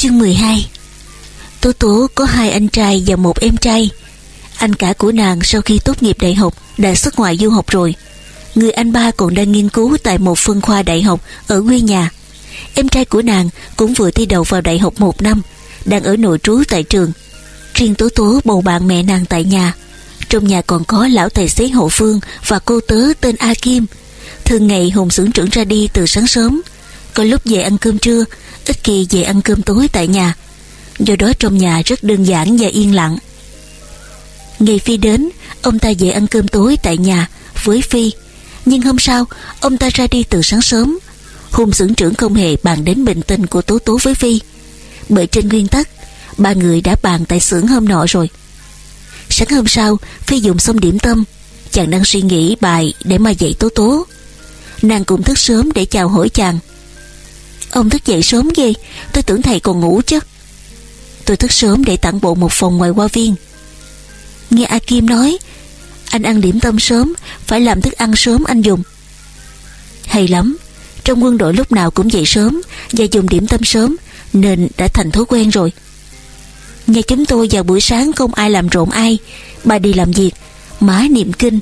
Chương 12 Tố Tố có hai anh trai và một em trai. Anh cả của nàng sau khi tốt nghiệp đại học đã xuất ngoại du học rồi. Người anh ba còn đang nghiên cứu tại một phân khoa đại học ở quê nhà. Em trai của nàng cũng vừa thi đậu vào đại học một năm, Đang ở nội trú tại trường. Riêng Tố Tố bầu bạn mẹ nàng tại nhà. Trong nhà còn có lão tài xế hậu phương Và cô tớ tên A Kim. Thường ngày Hùng xưởng trưởng ra đi từ sáng sớm. Có lúc về ăn cơm trưa Ít khi về ăn cơm tối tại nhà. Do đó trong nhà rất đơn giản và yên lặng. Ngày Phi đến, Ông ta về ăn cơm tối tại nhà Với Phi. Nhưng hôm sau, Ông ta ra đi từ sáng sớm. Hùng xưởng trưởng không hề bàn đến bệnh tình của Tố Tố với Phi. Bởi trên nguyên tắc, Ba người đã bàn tại xưởng hôm nọ rồi. Sáng hôm sau, Phi dùng xong điểm tâm. Chàng đang suy nghĩ bài để mà dạy Tố Tố. Nàng cũng thức sớm để chào hỏi chàng. Ông thức dậy sớm ghê. Tôi tưởng thầy còn ngủ chứ. Tôi thức sớm để tặng bộ một phòng ngoài hoa viên. Nghe A Kim nói, Anh ăn điểm tâm sớm, Phải làm thức ăn sớm anh dùng. Hay lắm, Trong quân đội lúc nào cũng dậy sớm Và dùng điểm tâm sớm, Nên đã thành thói quen rồi. Nhà chúng tôi vào buổi sáng không ai làm rộn ai, Bà đi làm việc, Má niệm kinh.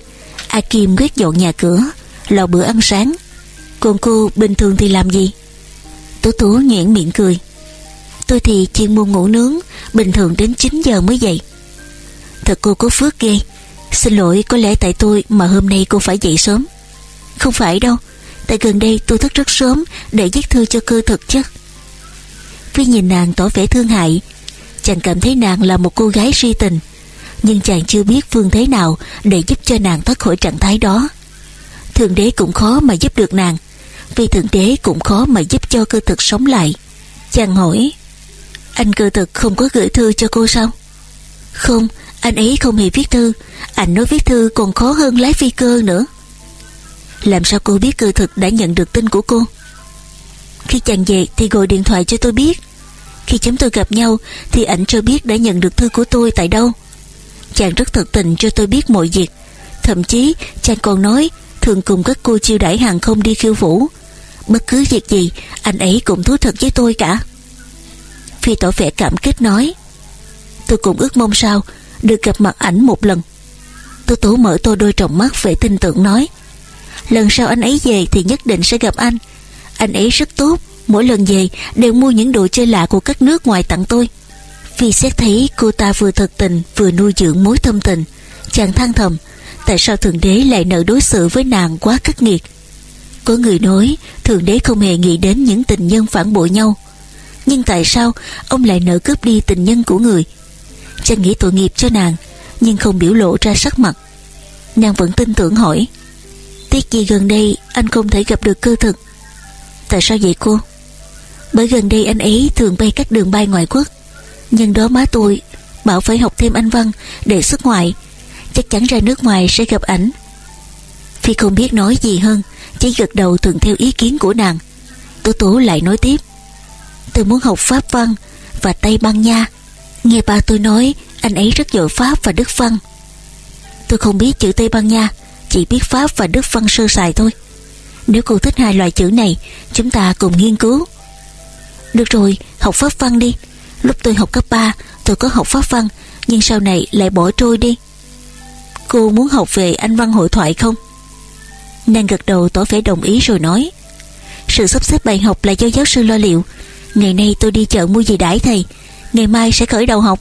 A Kim quét dọn nhà cửa, Lò bữa ăn sáng. Còn cô bình thường thì làm gì? Tố tố nhuyễn miệng cười. Tôi thì chuyên môn ngủ nướng, Bình thường đến 9 giờ mới dậy. Thật cô có phước ghê. Xin lỗi, có lẽ tại tôi mà hôm nay cô phải dậy sớm. Không phải đâu, Tại gần đây tôi thức rất sớm Để viết thư cho cơ thực chứ. Phi nhìn nàng tỏ vẻ thương hại, Chàng cảm thấy nàng là một cô gái suy tình, Nhưng chàng chưa biết phương thế nào Để giúp cho nàng thoát khỏi trạng thái đó. Thượng đế cũng khó mà giúp được nàng. Vì thượng đế cũng khó mà giúp cho cơ thực sống lại. Chàng hỏi, Anh cơ thực không có gửi thư cho cô sao? Không, Anh ấy không hề viết thư. Anh nói viết thư còn khó hơn lái phi cơ nữa. Làm sao cô biết cơ thực đã nhận được tin của cô? Khi chàng về thì gọi điện thoại cho tôi biết. Khi chúng tôi gặp nhau Thì ảnh cho biết đã nhận được thư của tôi tại đâu. Chàng rất thật tình cho tôi biết mọi việc. Thậm chí chàng còn nói, Thường cùng các cô chiêu đãi hàng không đi khiêu vũ. Bất cứ việc gì, Anh ấy cũng thú thật với tôi cả. Phi tỏ vẻ cảm kích nói, Tôi cũng ước mong sao Được gặp mặt ảnh một lần. Tôi tố mở tôi đôi tròng mắt về tin tưởng nói, Lần sau anh ấy về Thì nhất định sẽ gặp anh. Anh ấy rất tốt, Mỗi lần về đều mua những đồ chơi lạ của các nước ngoài tặng tôi. Phi xét thấy cô ta vừa thật tình, Vừa nuôi dưỡng mối thâm tình. Chàng than thầm, Tại sao Thượng Đế lại nợ đối xử với nàng quá khắc nghiệt? Có người nói, Thượng Đế không hề nghĩ đến những tình nhân phản bội nhau. Nhưng tại sao Ông lại nợ cướp đi tình nhân của người? Chàng nghĩ tội nghiệp cho nàng, Nhưng không biểu lộ ra sắc mặt. Nàng vẫn tin tưởng hỏi, Tiếc gì gần đây anh không thể gặp được cơ thực? Tại sao vậy cô? Bởi gần đây anh ấy thường bay các đường bay ngoại quốc. Nhưng đó má tôi Bảo phải học thêm anh văn Để xuất ngoại. Chắc chắn ra nước ngoài sẽ gặp ảnh. Phi không biết nói gì hơn chỉ gật đầu thuận theo ý kiến của nàng. Tố tố lại nói tiếp. Tôi muốn học Pháp văn Và Tây Ban Nha. Nghe ba tôi nói Anh ấy rất giỏi Pháp và Đức văn. Tôi không biết chữ Tây Ban Nha Chỉ biết Pháp và Đức văn sơ sài thôi. Nếu cô thích hai loại chữ này Chúng ta cùng nghiên cứu. Được rồi, học Pháp văn đi. Lúc tôi học cấp 3 Tôi có học Pháp văn Nhưng sau này lại bỏ trôi đi. Cô muốn học về anh văn hội thoại không? Nàng gật đầu tỏ vẻ đồng ý rồi nói, Sự sắp xếp bài học là do giáo sư lo liệu. Ngày nay tôi đi chợ mua gì đãi thầy, Ngày mai sẽ khởi đầu học.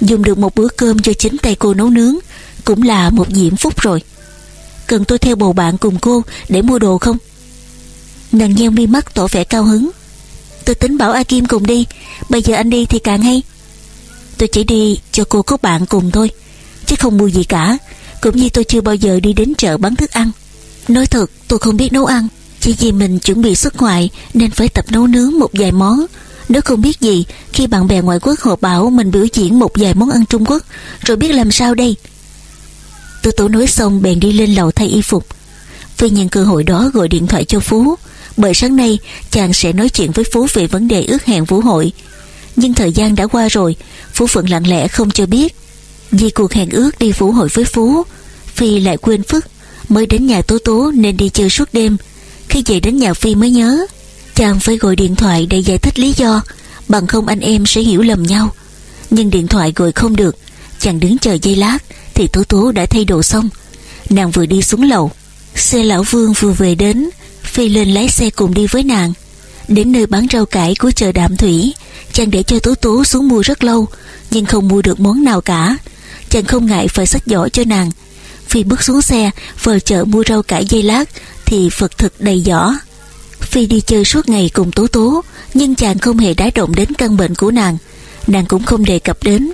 Dùng được một bữa cơm cho chính tay cô nấu nướng Cũng là một diễm phúc rồi. Cần tôi theo bầu bạn cùng cô Để mua đồ không? Nàng nheo mi mắt tỏ vẻ cao hứng. Tôi tính bảo A Kim cùng đi, Bây giờ anh đi thì càng hay. Tôi chỉ đi cho cô có bạn cùng thôi, chứ không mua gì cả, cũng như tôi chưa bao giờ đi đến chợ bán thức ăn nói thật, tôi không biết nấu ăn. Chỉ vì mình chuẩn bị xuất ngoại, nên phải tập nấu nướng một vài món. Nếu không biết gì, khi bạn bè ngoại quốc họ bảo mình biểu diễn một vài món ăn trung quốc. Rồi biết làm sao đây? Tôi tố nói xong, bèn đi lên lầu thay y phục. Phi nhân cơ hội đó gọi điện thoại cho Phú. Bởi sáng nay, chàng sẽ nói chuyện với Phú về vấn đề ước hẹn vũ hội. Nhưng thời gian đã qua rồi, Phú Phượng lặng lẽ không cho biết. Vì cuộc hẹn ước đi vũ hội với Phú, Phi lại quên phức. Mới đến nhà Tố Tố nên đi chơi suốt đêm. Khi về đến nhà Phi mới nhớ Chàng phải gọi điện thoại để giải thích lý do, Bằng không anh em sẽ hiểu lầm nhau. Nhưng điện thoại gọi không được, Chàng đứng chờ giây lát Thì Tố Tố đã thay đồ xong. Nàng vừa đi xuống lầu, Xe lão Vương vừa về đến, Phi lên lái xe cùng đi với nàng. Đến nơi bán rau cải của chợ Đạm Thủy, Chàng để cho Tố Tố xuống mua rất lâu, Nhưng không mua được món nào cả. Chàng không ngại phải sách giỏ cho nàng Phi bước xuống xe vừa chợ mua rau cải dây lát, Thì Phật thực đầy giỏ. Phi đi chơi suốt ngày cùng Tố Tố, Nhưng chàng không hề đái động đến căn bệnh của nàng. Nàng cũng không đề cập đến.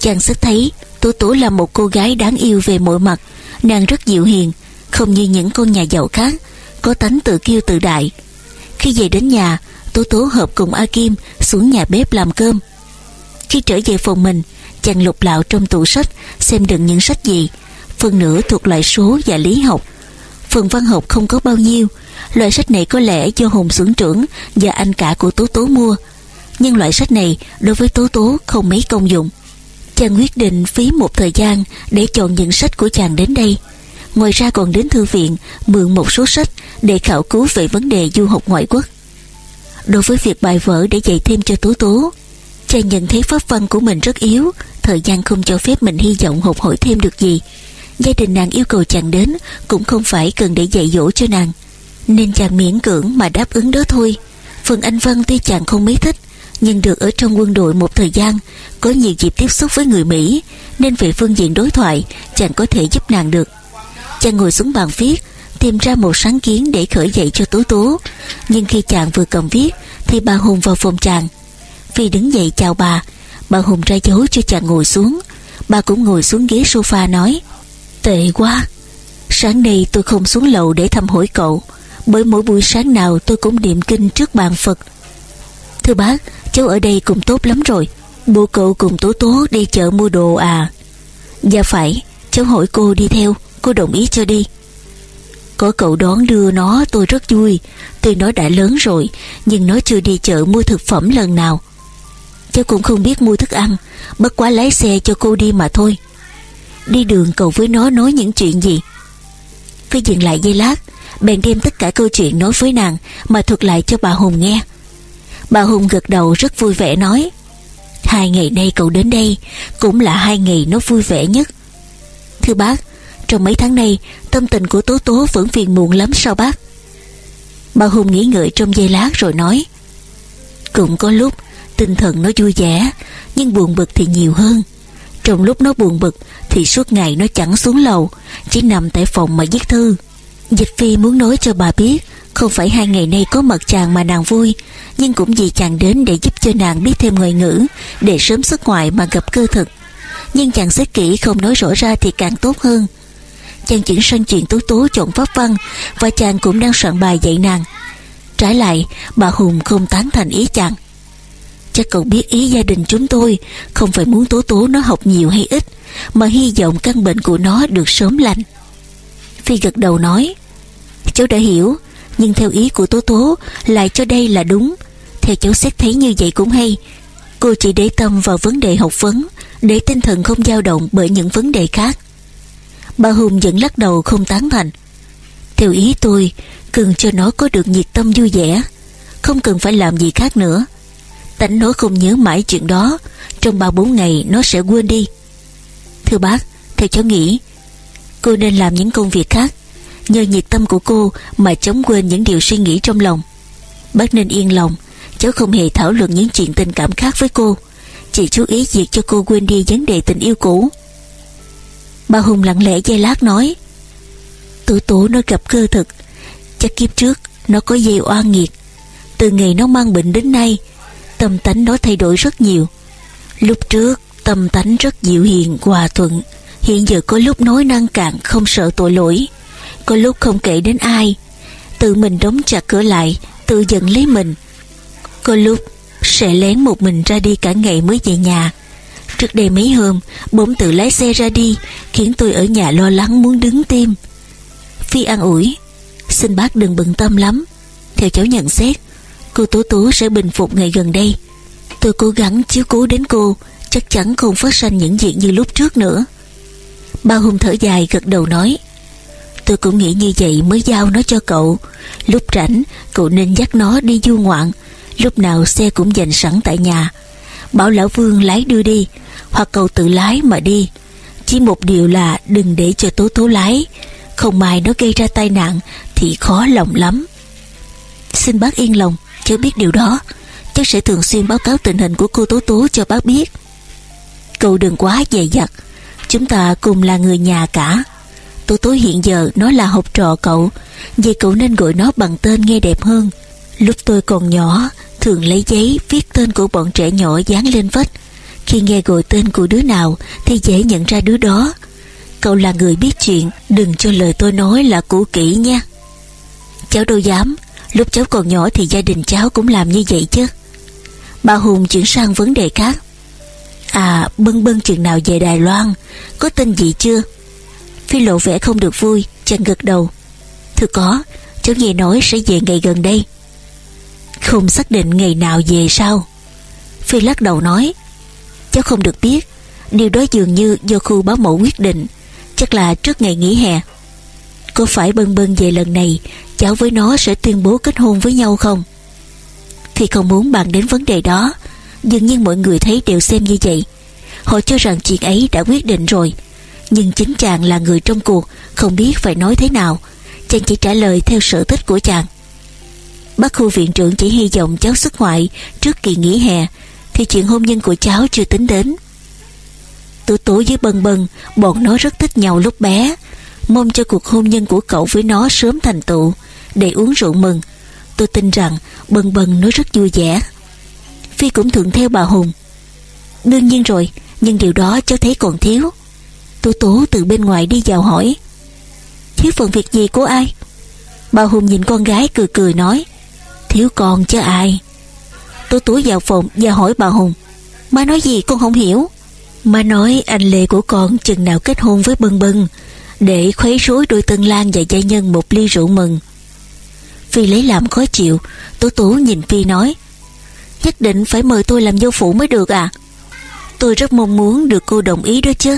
Chàng sức thấy Tố Tố là một cô gái đáng yêu về mọi mặt. Nàng rất dịu hiền, Không như những con nhà giàu khác, Có tánh tự kiêu tự đại. Khi về đến nhà, Tố Tố hợp cùng A Kim xuống nhà bếp làm cơm. Khi trở về phòng mình, Chàng lục lạo trong tủ sách, Xem đựng những sách gì. Phần nửa thuộc loại số và lý học. Phần văn học không có bao nhiêu. Loại sách này có lẽ do Hùng xưởng trưởng Và anh cả của Tố Tố mua. Nhưng loại sách này đối với Tố Tố không mấy công dụng. Chàng quyết định phí một thời gian Để chọn những sách của chàng đến đây. Ngoài ra còn đến thư viện, Mượn một số sách Để khảo cứu về vấn đề du học ngoại quốc. Đối với việc bài vở để dạy thêm cho Tố Tố Chàng nhận thấy pháp văn của mình rất yếu, Thời gian không cho phép mình hy vọng học hỏi thêm được gì. Gia đình nàng yêu cầu chàng đến, Cũng không phải cần để dạy dỗ cho nàng. Nên chàng miễn cưỡng mà đáp ứng đó thôi. Phần Anh Văn tuy chàng không mấy thích, Nhưng được ở trong quân đội một thời gian, Có nhiều dịp tiếp xúc với người Mỹ, Nên về phương diện đối thoại, Chàng có thể giúp nàng được. Chàng ngồi xuống bàn viết, Tìm ra một sáng kiến để khởi dậy cho Tố Tố. Nhưng khi chàng vừa cầm viết, Thì bà Hùng vào phòng chàng. Phi đứng dậy chào bà Bà Hùng ra dấu cho chàng ngồi xuống. Bà cũng ngồi xuống ghế sofa nói Tệ quá. Sáng nay tôi không xuống lầu để thăm hỏi cậu. Bởi mỗi buổi sáng nào tôi cũng niệm kinh trước bàn Phật. Thưa bác, Cháu ở đây cũng tốt lắm rồi. Bố cậu cùng Tố Tố đi chợ mua đồ à? Dạ phải, Cháu hỏi cô đi theo. Cô đồng ý cho đi. Có cậu đón đưa nó, tôi rất vui. Tuy nó đã lớn rồi, Nhưng nó chưa đi chợ mua thực phẩm lần nào. Cháu cũng không biết mua thức ăn. Bất quá lái xe cho cô đi mà thôi. Đi đường cậu với nó nói những chuyện gì? Phi dừng lại giây lát, Bèn đem tất cả câu chuyện nói với nàng, Mà thuật lại cho bà Hùng nghe. Bà Hùng gật đầu rất vui vẻ nói, Hai ngày nay cậu đến đây Cũng là hai ngày nó vui vẻ nhất. Thưa bác, Trong mấy tháng nay, Tâm tình của Tố Tố vẫn phiền muộn lắm sao bác? Bà Hùng nghĩ ngợi trong giây lát rồi nói, Cũng có lúc, Tinh thần nó vui vẻ, Nhưng buồn bực thì nhiều hơn. Trong lúc nó buồn bực, Thì suốt ngày nó chẳng xuống lầu, Chỉ nằm tại phòng mà viết thư. Dịch phi muốn nói cho bà biết, Không phải hai ngày nay có mật chàng mà nàng vui, Nhưng cũng vì chàng đến để giúp cho nàng biết thêm ngoại ngữ, Để sớm xuất ngoại mà gặp cơ thực. Nhưng chàng xét kỹ không nói rõ ra thì càng tốt hơn. Chàng chuyển sang chuyện tố tố chọn pháp văn, Và chàng cũng đang soạn bài dạy nàng. Trái lại, bà Hùng không tán thành ý chàng. Chắc cậu biết ý gia đình chúng tôi, Không phải muốn tố tố nó học nhiều hay ít, Mà hy vọng căn bệnh của nó được sớm lành. Phi gật đầu nói, Cháu đã hiểu, Nhưng theo ý của tố tố Lại cho đây là đúng. Theo cháu xét thấy như vậy cũng hay. Cô chỉ để tâm vào vấn đề học vấn, Để tinh thần không dao động bởi những vấn đề khác. Bà Hùng vẫn lắc đầu không tán thành. Theo ý tôi, Cần cho nó có được nhiệt tâm vui vẻ, Không cần phải làm gì khác nữa. Tánh nó không nhớ mãi chuyện đó. Trong ba bốn ngày, nó sẽ quên đi. Thưa bác, Theo cháu nghĩ, Cô nên làm những công việc khác. Nhờ nhiệt tâm của cô Mà chống quên những điều suy nghĩ trong lòng. Bác nên yên lòng. Cháu không hề thảo luận những chuyện tình cảm khác với cô. Chỉ chú ý việc cho cô quên đi vấn đề tình yêu cũ. Bà Hùng lặng lẽ giây lát nói, Tố tố nó gặp cơ thực. Chắc kiếp trước Nó có dây oan nghiệt. Từ ngày nó mang bệnh đến nay Tâm tánh nó thay đổi rất nhiều. Lúc trước, tâm tánh rất dịu hiền, hòa thuận. Hiện giờ có lúc nói năng cạn, Không sợ tội lỗi. Có lúc không kể đến ai. Tự mình đóng chặt cửa lại, Tự giận lấy mình. Có lúc, sẽ lén một mình ra đi cả ngày mới về nhà. Trước đây mấy hôm, Bỗng tự lái xe ra đi, Khiến tôi ở nhà lo lắng muốn đứng tim. Phi an ủi, Xin bác đừng bận tâm lắm. Theo cháu nhận xét Cô Tố Tố sẽ bình phục ngày gần đây. Tôi cố gắng chiếu cố đến cô, Chắc chắn không phát sinh những chuyện như lúc trước nữa. Ba Hùng thở dài gật đầu nói, Tôi cũng nghĩ như vậy mới giao nó cho cậu. Lúc rảnh, cậu nên dắt nó đi du ngoạn. Lúc nào xe cũng dành sẵn tại nhà. Bảo lão Vương lái đưa đi, Hoặc cậu tự lái mà đi. Chỉ một điều là đừng để cho Tố Tố lái. Không may nó gây ra tai nạn Thì khó lòng lắm. Xin bác yên lòng. Cháu biết điều đó. Cháu sẽ thường xuyên báo cáo tình hình của cô Tố Tố cho bác biết. Cậu đừng quá dày dặt. Chúng ta cùng là người nhà cả. Tố Tố hiện giờ nó là học trò cậu. Vậy cậu nên gọi nó bằng tên nghe đẹp hơn. Lúc tôi còn nhỏ, Thường lấy giấy viết tên của bọn trẻ nhỏ dán lên vách. Khi nghe gọi tên của đứa nào Thì dễ nhận ra đứa đó. Cậu là người biết chuyện, Đừng cho lời tôi nói là cũ kỹ nha. Cháu đâu dám. Lúc cháu còn nhỏ thì gia đình cháu cũng làm như vậy chứ. Bà Hùng chuyển sang vấn đề khác. À bân bân chừng nào về Đài Loan, Có tin gì chưa? Phi lộ vẻ không được vui Chàng gật đầu. Thưa có, Cháu nghe nói sẽ về ngày gần đây. Không xác định ngày nào về sao? Phi lắc đầu nói, Cháu không được biết. Điều đó dường như do khu báo mẫu quyết định. Chắc là trước ngày nghỉ hè. Có phải bân bân về lần này Cháu với nó sẽ tuyên bố kết hôn với nhau không? Thì không muốn bàn đến vấn đề đó Dường nhiên mọi người thấy đều xem như vậy. Họ cho rằng chuyện ấy đã quyết định rồi, Nhưng chính chàng là người trong cuộc, Không biết phải nói thế nào. Chàng chỉ trả lời theo sở thích của chàng. Bác khu viện trưởng chỉ hy vọng cháu xuất ngoại Trước kỳ nghỉ hè, Thì chuyện hôn nhân của cháu chưa tính đến. Tủ tủ với bần bần Bọn nó rất thích nhau lúc bé, Mong cho cuộc hôn nhân của cậu với nó sớm thành tựu. Để uống rượu mừng. Tôi tin rằng bần bần nó rất vui vẻ. Phi cũng thuận theo bà Hùng. Đương nhiên rồi, Nhưng điều đó cháu thấy còn thiếu. Tôi tố từ bên ngoài đi vào hỏi. Thiếu phần việc gì của ai? Bà Hùng nhìn con gái cười cười nói. Thiếu con chứ ai? Tôi tố vào phòng và hỏi bà Hùng. Má nói gì con không hiểu. Má nói anh Lê của con chừng nào kết hôn với Bân Bân Để khuấy rối đôi Tân Lan và gia nhân một ly rượu mừng. Phi lấy làm khó chịu. Tố tố nhìn Phi nói, Nhất định phải mời tôi làm dâu phụ mới được à? Tôi rất mong muốn được cô đồng ý đó chứ.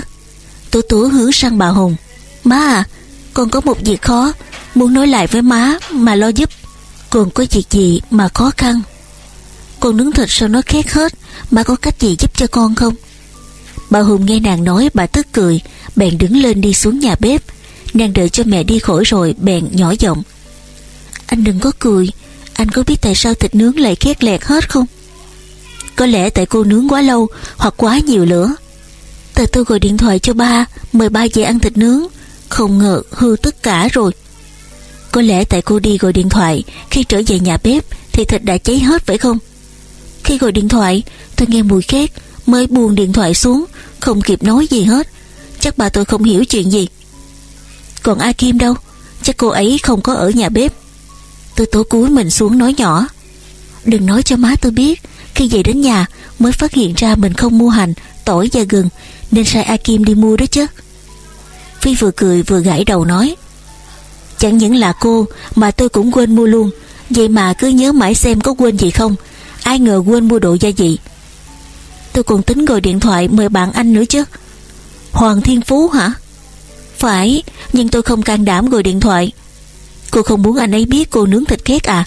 Tố tố hướng sang bà Hùng, Má à Con có một việc khó, Muốn nói lại với má mà lo giúp. Còn có việc gì mà khó khăn? Con nướng thịt sao nó khét hết, Má có cách gì giúp cho con không? Bà Hùng nghe nàng nói, bà tức cười, Bèn đứng lên đi xuống nhà bếp. Nàng đợi cho mẹ đi khỏi rồi, bèn nhỏ giọng anh đừng có cười. Anh có biết tại sao thịt nướng lại khét lẹt hết không? Có lẽ tại cô nướng quá lâu Hoặc quá nhiều lửa. Tại tôi gọi điện thoại cho ba, Mời ba về ăn thịt nướng. Không ngờ hư tất cả rồi. Có lẽ tại cô đi gọi điện thoại. Khi trở về nhà bếp Thì thịt đã cháy hết phải không? Khi gọi điện thoại, tôi nghe mùi khét, Mới buông điện thoại xuống, Không kịp nói gì hết. Chắc bà tôi không hiểu chuyện gì. Còn A Kim đâu? Chắc cô ấy không có ở nhà bếp. Tôi tố cúi mình xuống nói nhỏ. Đừng nói cho má tôi biết, Khi về đến nhà mới phát hiện ra mình không mua hành, Tỏi và gừng, Nên sai A Kim đi mua đó chứ. Phi vừa cười vừa gãi đầu nói, Chẳng những là cô Mà tôi cũng quên mua luôn, Vậy mà cứ nhớ mãi xem có quên gì không? Ai ngờ quên mua đồ gia vị. Tôi còn tính gọi điện thoại mời bạn anh nữa chứ. Hoàng Thiên Phú hả? Phải, Nhưng tôi không can đảm gọi điện thoại. Cô không muốn anh ấy biết cô nướng thịt khét à?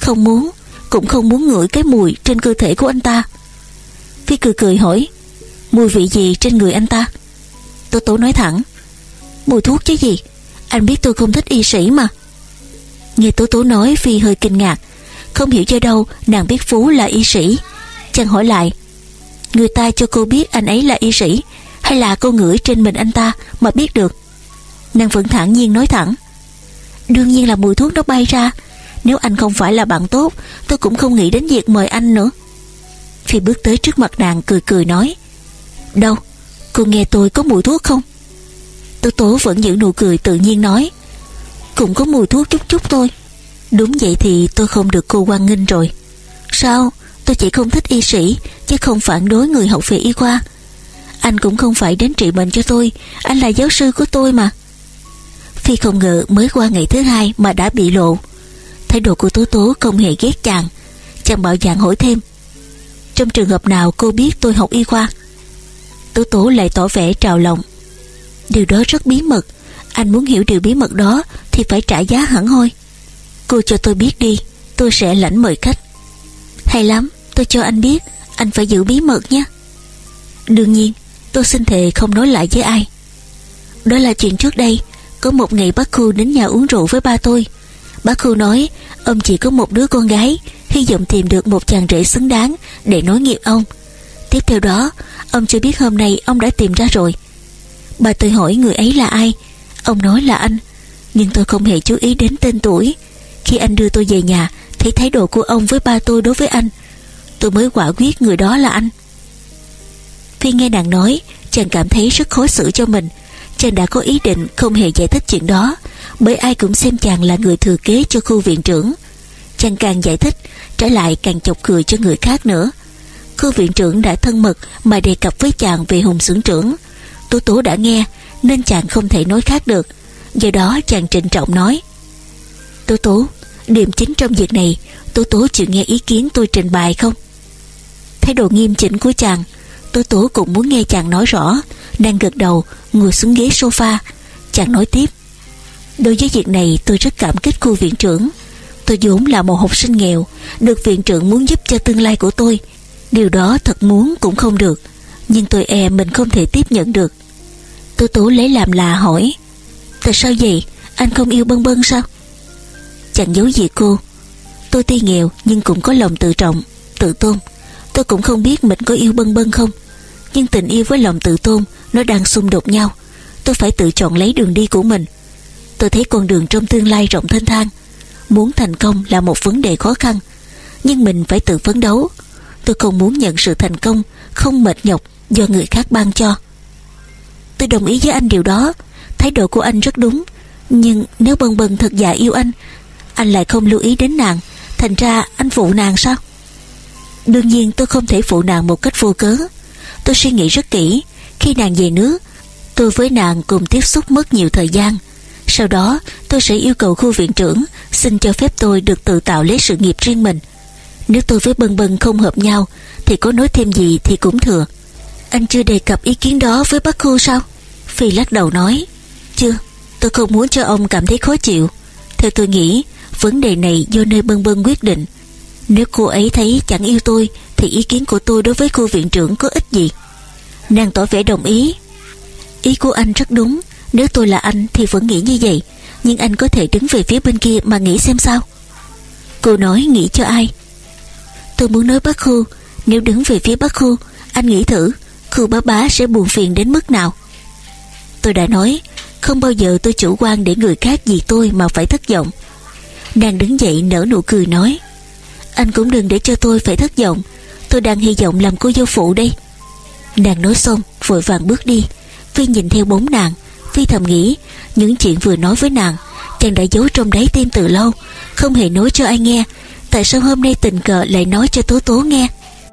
Không muốn, Cũng không muốn ngửi cái mùi trên cơ thể của anh ta. Phi cười cười hỏi, Mùi vị gì trên người anh ta? Tố Tố nói thẳng, Mùi thuốc chứ gì, Anh biết tôi không thích y sĩ mà. Nghe Tố Tố nói, Phi hơi kinh ngạc, Không hiểu cho đâu nàng biết Phú là y sĩ. Chàng hỏi lại, Người ta cho cô biết anh ấy là y sĩ Hay là cô ngửi trên mình anh ta Mà biết được? Nàng vẫn thẳng nhiên nói thẳng Đương nhiên là mùi thuốc nó bay ra. Nếu anh không phải là bạn tốt, Tôi cũng không nghĩ đến việc mời anh nữa. Phi bước tới trước mặt nàng cười cười nói, Đâu, Cô nghe tôi có mùi thuốc không? Tố tố vẫn giữ nụ cười tự nhiên nói, Cũng có mùi thuốc chút chút thôi. Đúng vậy thì tôi không được cô quan nghênh rồi. Sao? Tôi chỉ không thích y sĩ, Chứ không phản đối người học về y khoa. Anh cũng không phải đến trị bệnh cho tôi, Anh là giáo sư của tôi mà. Phi không ngờ mới qua ngày thứ hai Mà đã bị lộ Thái độ của Tố Tố không hề ghét chàng Chàng bảo dạng hỏi thêm. Trong trường hợp nào cô biết tôi học y khoa? Tố Tố lại tỏ vẻ trào lòng. Điều đó rất bí mật. Anh muốn hiểu điều bí mật đó Thì phải trả giá hẳn hoi. Cô cho tôi biết đi, Tôi sẽ lãnh mời khách. Hay lắm, Tôi cho anh biết, Anh phải giữ bí mật nhé. Đương nhiên, Tôi xin thề không nói lại với ai. Đó là chuyện trước đây có một ngày bác Khu đến nhà uống rượu với ba tôi. Bác Khu nói, Ông chỉ có một đứa con gái, Hy vọng tìm được một chàng rể xứng đáng Để nối nghiệp ông. Tiếp theo đó, Ông chưa biết hôm nay ông đã tìm ra rồi. Bà tôi hỏi, người ấy là ai? Ông nói là anh. Nhưng tôi không hề chú ý đến tên tuổi. Khi anh đưa tôi về nhà, Thấy thái độ của ông với ba tôi đối với anh, Tôi mới quả quyết người đó là anh. Phi nghe nàng nói, Chàng cảm thấy rất khó xử cho mình. Chàng đã có ý định không hề giải thích chuyện đó, Bởi ai cũng xem chàng là người thừa kế cho khu viện trưởng. Chàng càng giải thích trở lại càng chọc cười cho người khác nữa. Khu viện trưởng đã thân mật Mà đề cập với chàng về hùng xưởng trưởng. Tố tố đã nghe, Nên chàng không thể nói khác được. Do đó chàng trịnh trọng nói Tố tố Điểm chính trong việc này Tố tố chịu nghe ý kiến tôi trình bày không? Thái độ nghiêm chỉnh của chàng Tố tố cũng muốn nghe chàng nói rõ. Đang gật đầu, Ngồi xuống ghế sofa. Chàng nói tiếp, Đối với việc này, tôi rất cảm kích cô viện trưởng. Tôi vốn là một học sinh nghèo, Được viện trưởng muốn giúp cho tương lai của tôi. Điều đó thật muốn cũng không được, Nhưng tôi e mình không thể tiếp nhận được. Tố tố lấy làm lạ hỏi, Tại sao vậy? Anh không yêu bân bân sao? Chẳng giấu gì cô, Tôi tuy nghèo nhưng cũng có lòng tự trọng, Tự tôn. Tôi cũng không biết mình có yêu bân bân không. Nhưng tình yêu với lòng tự tôn, Nó đang xung đột nhau. Tôi phải tự chọn lấy đường đi của mình. Tôi thấy con đường trong tương lai rộng thênh thang. Muốn thành công là một vấn đề khó khăn. Nhưng mình phải tự phấn đấu. Tôi không muốn nhận sự thành công Không mệt nhọc do người khác ban cho. Tôi đồng ý với anh điều đó. Thái độ của anh rất đúng. Nhưng nếu bần bần thật dạ yêu anh Anh lại không lưu ý đến nàng. Thành ra anh phụ nàng sao? Đương nhiên tôi không thể phụ nàng một cách vô cớ. Tôi suy nghĩ rất kỹ. Khi nàng về nước, Tôi với nàng cùng tiếp xúc mất nhiều thời gian. Sau đó, tôi sẽ yêu cầu khu viện trưởng Xin cho phép tôi được tự tạo lấy sự nghiệp riêng mình. Nếu tôi với Bân Bân không hợp nhau, Thì có nói thêm gì thì cũng thừa. Anh chưa đề cập ý kiến đó với bác khu sao? Phi lắc đầu nói, Chưa, tôi không muốn cho ông cảm thấy khó chịu. Theo tôi nghĩ, Vấn đề này do nơi Bân Bân quyết định nếu cô ấy thấy chẳng yêu tôi, Thì ý kiến của tôi đối với cô viện trưởng có ích gì? Nàng tỏ vẻ đồng ý. Ý của anh rất đúng. Nếu tôi là anh thì vẫn nghĩ như vậy. Nhưng anh có thể đứng về phía bên kia mà nghĩ xem sao? Cô nói nghĩ cho ai? Tôi muốn nói bác khu Nếu đứng về phía bác khu Anh nghĩ thử Khu bá bá sẽ buồn phiền đến mức nào? Tôi đã nói, Không bao giờ tôi chủ quan để người khác vì tôi mà phải thất vọng. Nàng đứng dậy nở nụ cười nói anh cũng đừng để cho tôi phải thất vọng. Tôi đang hy vọng làm cô dâu phụ đây. Nàng nói xong, Vội vàng bước đi. Phi nhìn theo bóng nàng. Phi thầm nghĩ, Những chuyện vừa nói với nàng, Chàng đã giấu trong đáy tim từ lâu, Không hề nói cho ai nghe. Tại sao hôm nay tình cờ lại nói cho Tố Tố nghe?